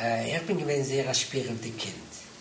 Äh, ich bin gewesen sehr ein spürendes Kind.